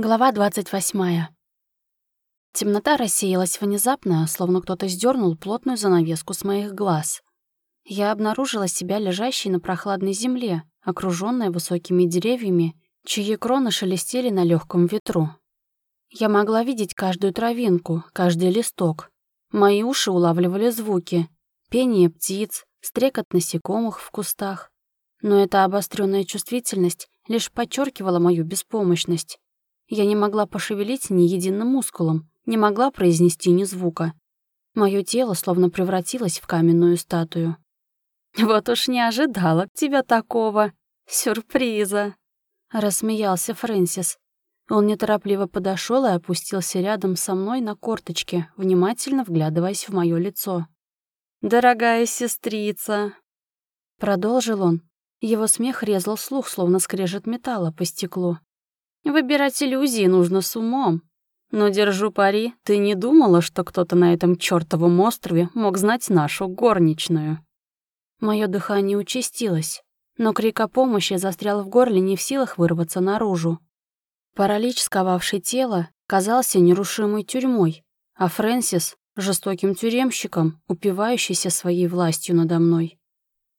Глава 28. Темнота рассеялась внезапно, словно кто-то сдернул плотную занавеску с моих глаз. Я обнаружила себя лежащей на прохладной земле, окружённой высокими деревьями, чьи кроны шелестели на легком ветру. Я могла видеть каждую травинку, каждый листок. Мои уши улавливали звуки, пение птиц, стрекот насекомых в кустах. Но эта обостренная чувствительность лишь подчеркивала мою беспомощность. Я не могла пошевелить ни единым мускулом, не могла произнести ни звука. Моё тело словно превратилось в каменную статую. «Вот уж не ожидала тебя такого сюрприза!» Рассмеялся Фрэнсис. Он неторопливо подошёл и опустился рядом со мной на корточке, внимательно вглядываясь в моё лицо. «Дорогая сестрица!» Продолжил он. Его смех резал слух, словно скрежет металла по стеклу. Выбирать иллюзии нужно с умом. Но держу пари, ты не думала, что кто-то на этом чёртовом острове мог знать нашу горничную?» Моё дыхание участилось, но крик о помощи застрял в горле не в силах вырваться наружу. Паралич, сковавший тело, казался нерушимой тюрьмой, а Фрэнсис — жестоким тюремщиком, упивающийся своей властью надо мной.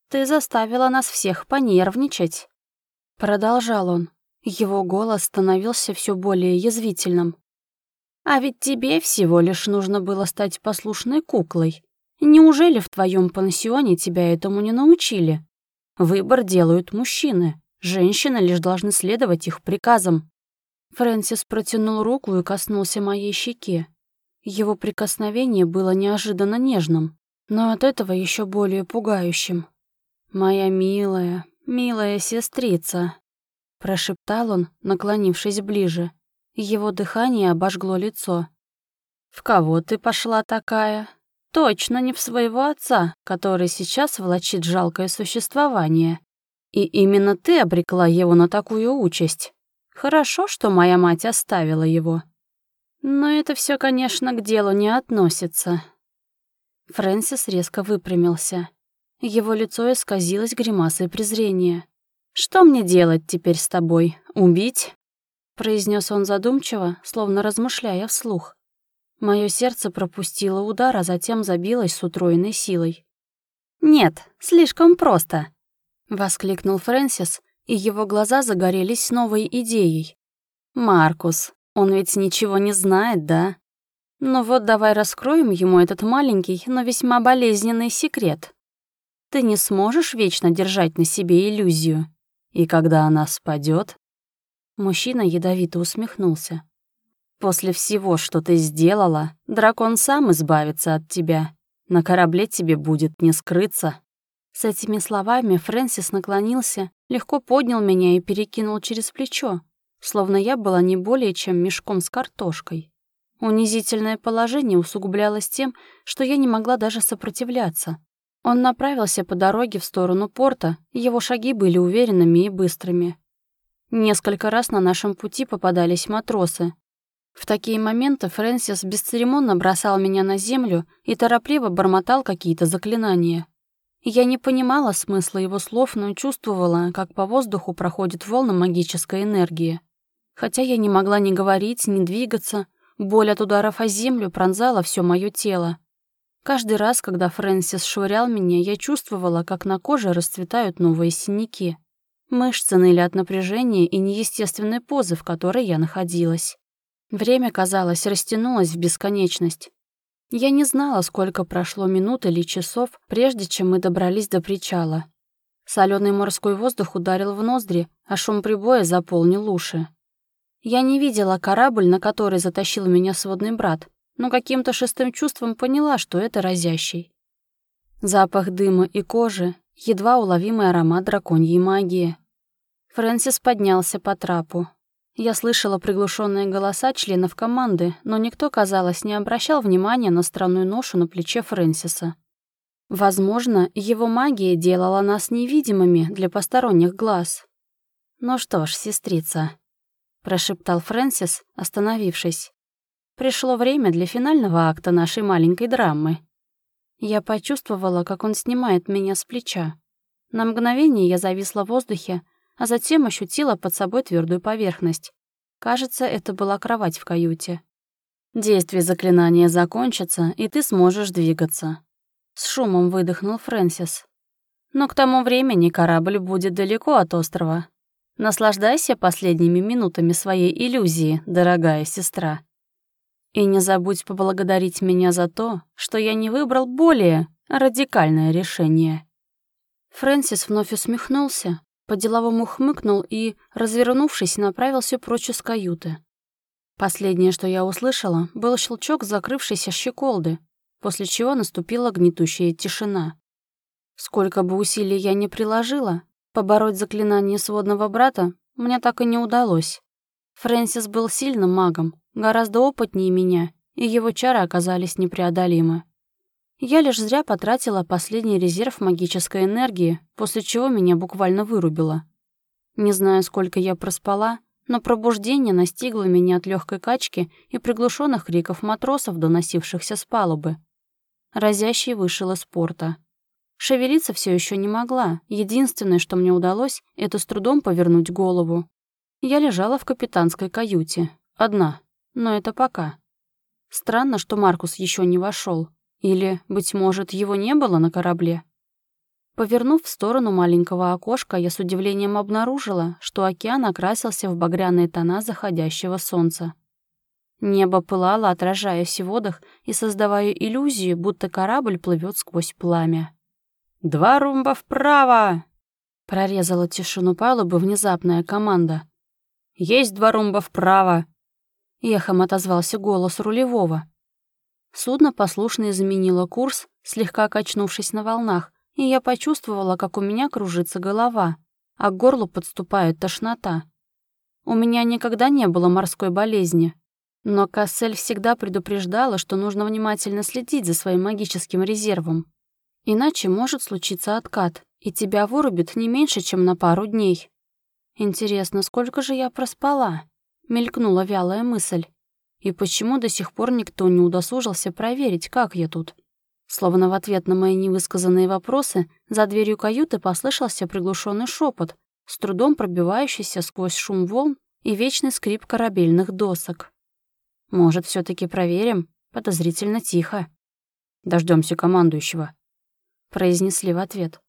«Ты заставила нас всех понервничать», — продолжал он, его голос становился все более язвительным. «А ведь тебе всего лишь нужно было стать послушной куклой. Неужели в твоем пансионе тебя этому не научили? Выбор делают мужчины, женщины лишь должны следовать их приказам». Фрэнсис протянул руку и коснулся моей щеки. Его прикосновение было неожиданно нежным, но от этого еще более пугающим. «Моя милая, милая сестрица», Прошептал он, наклонившись ближе. Его дыхание обожгло лицо. «В кого ты пошла такая? Точно не в своего отца, который сейчас влачит жалкое существование. И именно ты обрекла его на такую участь. Хорошо, что моя мать оставила его. Но это все, конечно, к делу не относится». Фрэнсис резко выпрямился. Его лицо исказилось гримасой презрения. «Что мне делать теперь с тобой? Убить?» произнес он задумчиво, словно размышляя вслух. Мое сердце пропустило удар, а затем забилось с утроенной силой. «Нет, слишком просто», — воскликнул Фрэнсис, и его глаза загорелись новой идеей. «Маркус, он ведь ничего не знает, да? Ну вот давай раскроем ему этот маленький, но весьма болезненный секрет. Ты не сможешь вечно держать на себе иллюзию. И когда она спадет, Мужчина ядовито усмехнулся. «После всего, что ты сделала, дракон сам избавится от тебя. На корабле тебе будет не скрыться». С этими словами Фрэнсис наклонился, легко поднял меня и перекинул через плечо, словно я была не более чем мешком с картошкой. Унизительное положение усугублялось тем, что я не могла даже сопротивляться. Он направился по дороге в сторону порта, его шаги были уверенными и быстрыми. Несколько раз на нашем пути попадались матросы. В такие моменты Фрэнсис бесцеремонно бросал меня на землю и торопливо бормотал какие-то заклинания. Я не понимала смысла его слов, но чувствовала, как по воздуху проходит волна магической энергии. Хотя я не могла ни говорить, ни двигаться, боль от ударов о землю пронзала все мое тело. Каждый раз, когда Фрэнсис швырял меня, я чувствовала, как на коже расцветают новые синяки. Мышцы ныли от напряжения и неестественной позы, в которой я находилась. Время, казалось, растянулось в бесконечность. Я не знала, сколько прошло минут или часов, прежде чем мы добрались до причала. Соленый морской воздух ударил в ноздри, а шум прибоя заполнил уши. Я не видела корабль, на который затащил меня сводный брат, но каким-то шестым чувством поняла, что это разящий. Запах дыма и кожи, едва уловимый аромат драконьей магии. Фрэнсис поднялся по трапу. Я слышала приглушенные голоса членов команды, но никто, казалось, не обращал внимания на странную ношу на плече Фрэнсиса. Возможно, его магия делала нас невидимыми для посторонних глаз. «Ну что ж, сестрица», — прошептал Фрэнсис, остановившись. Пришло время для финального акта нашей маленькой драмы. Я почувствовала, как он снимает меня с плеча. На мгновение я зависла в воздухе, а затем ощутила под собой твердую поверхность. Кажется, это была кровать в каюте. Действие заклинания закончится, и ты сможешь двигаться. С шумом выдохнул Фрэнсис. Но к тому времени корабль будет далеко от острова. Наслаждайся последними минутами своей иллюзии, дорогая сестра. И не забудь поблагодарить меня за то, что я не выбрал более радикальное решение. Фрэнсис вновь усмехнулся, по-деловому хмыкнул и, развернувшись, направился прочь из каюты. Последнее, что я услышала, был щелчок закрывшейся щеколды, после чего наступила гнетущая тишина. Сколько бы усилий я ни приложила, побороть заклинание сводного брата мне так и не удалось. Фрэнсис был сильным магом, гораздо опытнее меня, и его чары оказались непреодолимы. Я лишь зря потратила последний резерв магической энергии, после чего меня буквально вырубило. Не знаю, сколько я проспала, но пробуждение настигло меня от легкой качки и приглушенных криков матросов, доносившихся с палубы. Разящий вышел из порта. Шевелиться все еще не могла. Единственное, что мне удалось, это с трудом повернуть голову. Я лежала в капитанской каюте. Одна. Но это пока. Странно, что Маркус еще не вошел. Или, быть может, его не было на корабле? Повернув в сторону маленького окошка, я с удивлением обнаружила, что океан окрасился в багряные тона заходящего солнца. Небо пылало, отражаясь в водах и создавая иллюзию, будто корабль плывет сквозь пламя. «Два румба вправо!» Прорезала тишину палубы внезапная команда. «Есть два румба вправо!» Эхом отозвался голос рулевого. Судно послушно изменило курс, слегка качнувшись на волнах, и я почувствовала, как у меня кружится голова, а к горлу подступает тошнота. У меня никогда не было морской болезни, но Кассель всегда предупреждала, что нужно внимательно следить за своим магическим резервом. Иначе может случиться откат, и тебя вырубит не меньше, чем на пару дней. Интересно, сколько же я проспала? Мелькнула вялая мысль. И почему до сих пор никто не удосужился проверить, как я тут? Словно в ответ на мои невысказанные вопросы, за дверью каюты послышался приглушенный шепот, с трудом пробивающийся сквозь шум волн и вечный скрип корабельных досок. Может, все таки проверим? Подозрительно тихо. Дождемся командующего», — произнесли в ответ.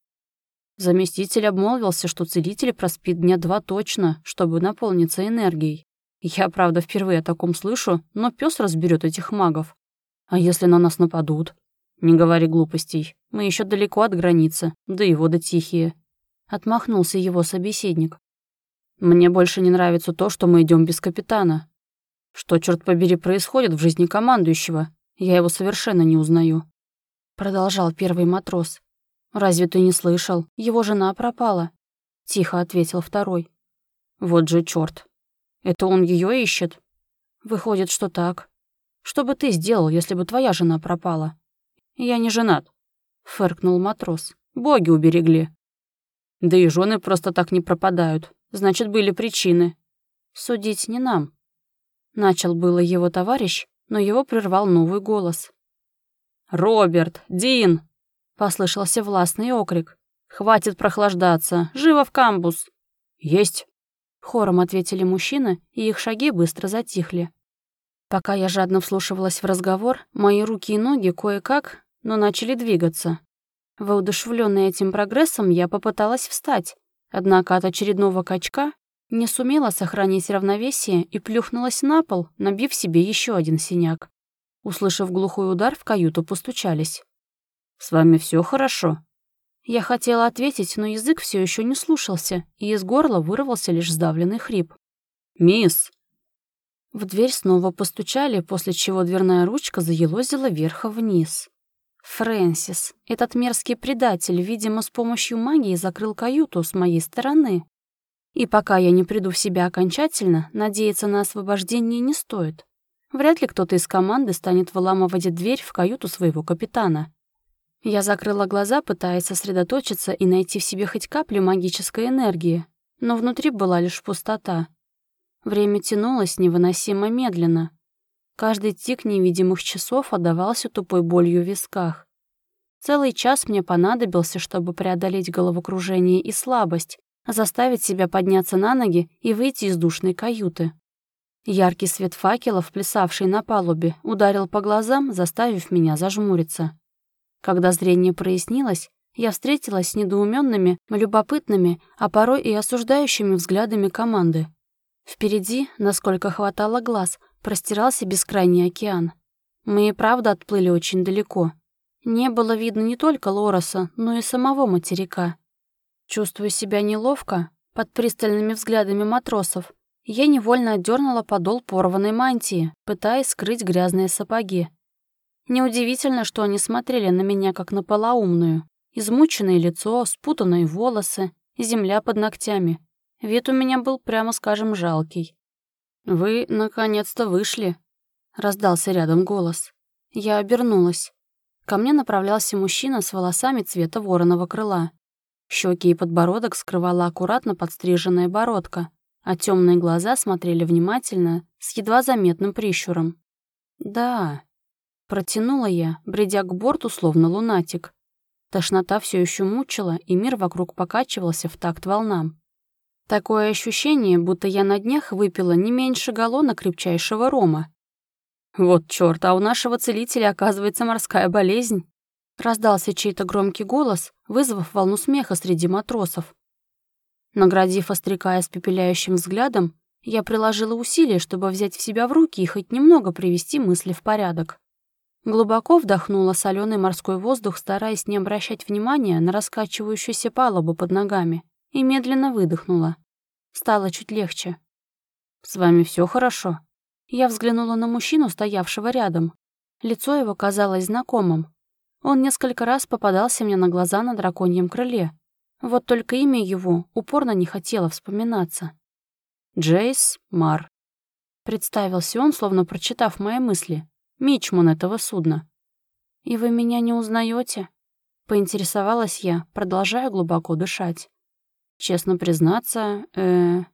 Заместитель обмолвился, что целитель проспит дня два точно, чтобы наполниться энергией. Я, правда, впервые о таком слышу, но пес разберет этих магов. А если на нас нападут? Не говори глупостей. Мы еще далеко от границы, да и воды тихие. Отмахнулся его собеседник. Мне больше не нравится то, что мы идем без капитана. Что, черт побери, происходит в жизни командующего? Я его совершенно не узнаю. Продолжал первый матрос. «Разве ты не слышал? Его жена пропала», — тихо ответил второй. «Вот же черт! Это он ее ищет? Выходит, что так. Что бы ты сделал, если бы твоя жена пропала? Я не женат, фыркнул матрос. Боги уберегли. Да и жены просто так не пропадают. Значит, были причины. Судить не нам. Начал было его товарищ, но его прервал новый голос. «Роберт! Дин!» — послышался властный окрик. «Хватит прохлаждаться! Живо в камбус!» «Есть!» Хором ответили мужчины, и их шаги быстро затихли. Пока я жадно вслушивалась в разговор, мои руки и ноги кое-как, но начали двигаться. Воодушевленная этим прогрессом, я попыталась встать, однако от очередного качка не сумела сохранить равновесие и плюхнулась на пол, набив себе еще один синяк. Услышав глухой удар, в каюту постучались. «С вами все хорошо?» Я хотела ответить, но язык все еще не слушался, и из горла вырвался лишь сдавленный хрип. «Мисс!» В дверь снова постучали, после чего дверная ручка заелозила вверх-вниз. Фрэнсис, этот мерзкий предатель, видимо, с помощью магии закрыл каюту с моей стороны. И пока я не приду в себя окончательно, надеяться на освобождение не стоит. Вряд ли кто-то из команды станет выламывать дверь в каюту своего капитана. Я закрыла глаза, пытаясь сосредоточиться и найти в себе хоть каплю магической энергии, но внутри была лишь пустота. Время тянулось невыносимо медленно. Каждый тик невидимых часов отдавался тупой болью в висках. Целый час мне понадобился, чтобы преодолеть головокружение и слабость, заставить себя подняться на ноги и выйти из душной каюты. Яркий свет факелов, плясавший на палубе, ударил по глазам, заставив меня зажмуриться. Когда зрение прояснилось, я встретилась с недоуменными, любопытными, а порой и осуждающими взглядами команды. Впереди, насколько хватало глаз, простирался бескрайний океан. Мы и правда отплыли очень далеко. Не было видно не только Лороса, но и самого материка. Чувствуя себя неловко, под пристальными взглядами матросов, я невольно отдернула подол порванной мантии, пытаясь скрыть грязные сапоги. Неудивительно, что они смотрели на меня как на полоумную. Измученное лицо, спутанные волосы, земля под ногтями. Вид у меня был, прямо скажем, жалкий. «Вы, наконец-то, вышли», — раздался рядом голос. Я обернулась. Ко мне направлялся мужчина с волосами цвета вороного крыла. Щеки и подбородок скрывала аккуратно подстриженная бородка, а темные глаза смотрели внимательно, с едва заметным прищуром. «Да», — протянула я, бредя к борту, словно лунатик. Тошнота все еще мучила, и мир вокруг покачивался в такт волнам. Такое ощущение, будто я на днях выпила не меньше галлона крепчайшего рома. Вот чёрт, а у нашего целителя оказывается морская болезнь. Раздался чей-то громкий голос, вызвав волну смеха среди матросов. Наградив остряка испепеляющим взглядом, я приложила усилия, чтобы взять в себя в руки и хоть немного привести мысли в порядок. Глубоко вдохнула соленый морской воздух, стараясь не обращать внимания на раскачивающуюся палубу под ногами, и медленно выдохнула. Стало чуть легче. «С вами все хорошо?» Я взглянула на мужчину, стоявшего рядом. Лицо его казалось знакомым. Он несколько раз попадался мне на глаза на драконьем крыле, вот только имя его упорно не хотело вспоминаться. Джейс Мар. Представился он, словно прочитав мои мысли. Мичман этого судна. «И вы меня не узнаете? Поинтересовалась я, продолжая глубоко дышать. Честно признаться, э,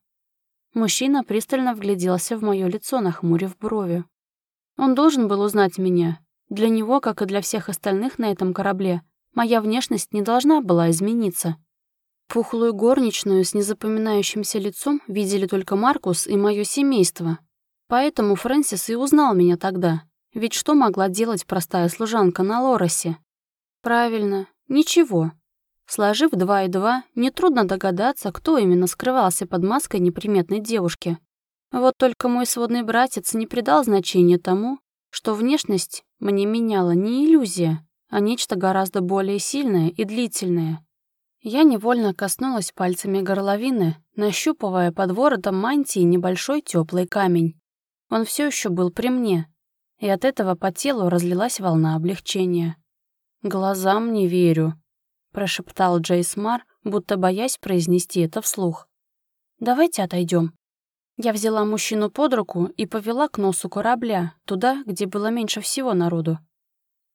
Мужчина пристально вгляделся в мое лицо, нахмурив брови. Он должен был узнать меня. Для него, как и для всех остальных на этом корабле, моя внешность не должна была измениться. Пухлую горничную с незапоминающимся лицом видели только Маркус и мое семейство. Поэтому Фрэнсис и узнал меня тогда. Ведь что могла делать простая служанка на Лоросе? Правильно, ничего. Сложив два и два, нетрудно догадаться, кто именно скрывался под маской неприметной девушки. Вот только мой сводный братец не придал значения тому, что внешность мне меняла не иллюзия, а нечто гораздо более сильное и длительное. Я невольно коснулась пальцами горловины, нащупывая под воротом мантии небольшой теплый камень. Он все еще был при мне, и от этого по телу разлилась волна облегчения. «Глазам не верю», — прошептал Джейс Мар, будто боясь произнести это вслух. «Давайте отойдем. Я взяла мужчину под руку и повела к носу корабля, туда, где было меньше всего народу.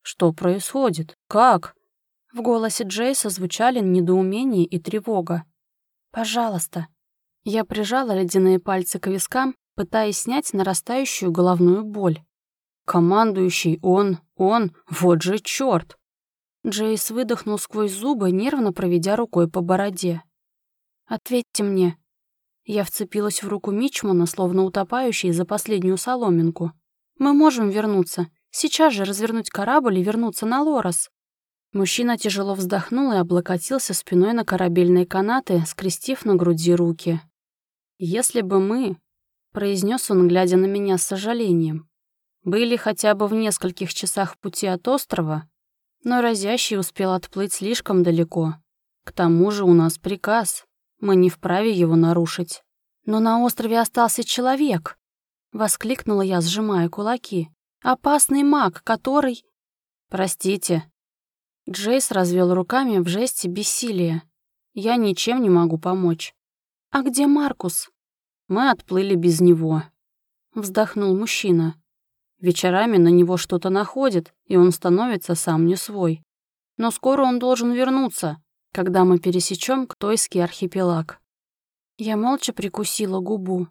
«Что происходит? Как?» В голосе Джейса звучали недоумение и тревога. «Пожалуйста». Я прижала ледяные пальцы к вискам, пытаясь снять нарастающую головную боль. «Командующий он, он, вот же чёрт!» Джейс выдохнул сквозь зубы, нервно проведя рукой по бороде. «Ответьте мне». Я вцепилась в руку Мичмана, словно утопающий за последнюю соломинку. «Мы можем вернуться. Сейчас же развернуть корабль и вернуться на Лорос. Мужчина тяжело вздохнул и облокотился спиной на корабельные канаты, скрестив на груди руки. «Если бы мы...» — произнес он, глядя на меня с сожалением. «Были хотя бы в нескольких часах пути от острова, но разящий успел отплыть слишком далеко. К тому же у нас приказ, мы не вправе его нарушить. Но на острове остался человек!» — воскликнула я, сжимая кулаки. «Опасный маг, который...» «Простите», Джейс развел руками в жесте бессилия. «Я ничем не могу помочь». «А где Маркус?» «Мы отплыли без него», — вздохнул мужчина. Вечерами на него что-то находит, и он становится сам не свой. Но скоро он должен вернуться, когда мы пересечем Ктойский архипелаг. Я молча прикусила губу.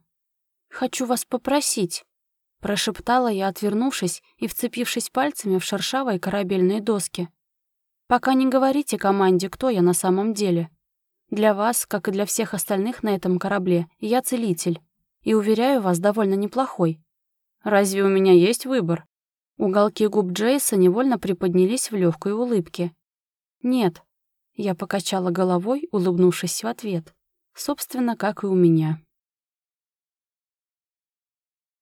«Хочу вас попросить», — прошептала я, отвернувшись и вцепившись пальцами в шершавые корабельные доски. Пока не говорите команде, кто я на самом деле. Для вас, как и для всех остальных на этом корабле, я целитель. И, уверяю вас, довольно неплохой. Разве у меня есть выбор? Уголки губ Джейса невольно приподнялись в легкой улыбке. «Нет», — я покачала головой, улыбнувшись в ответ. «Собственно, как и у меня».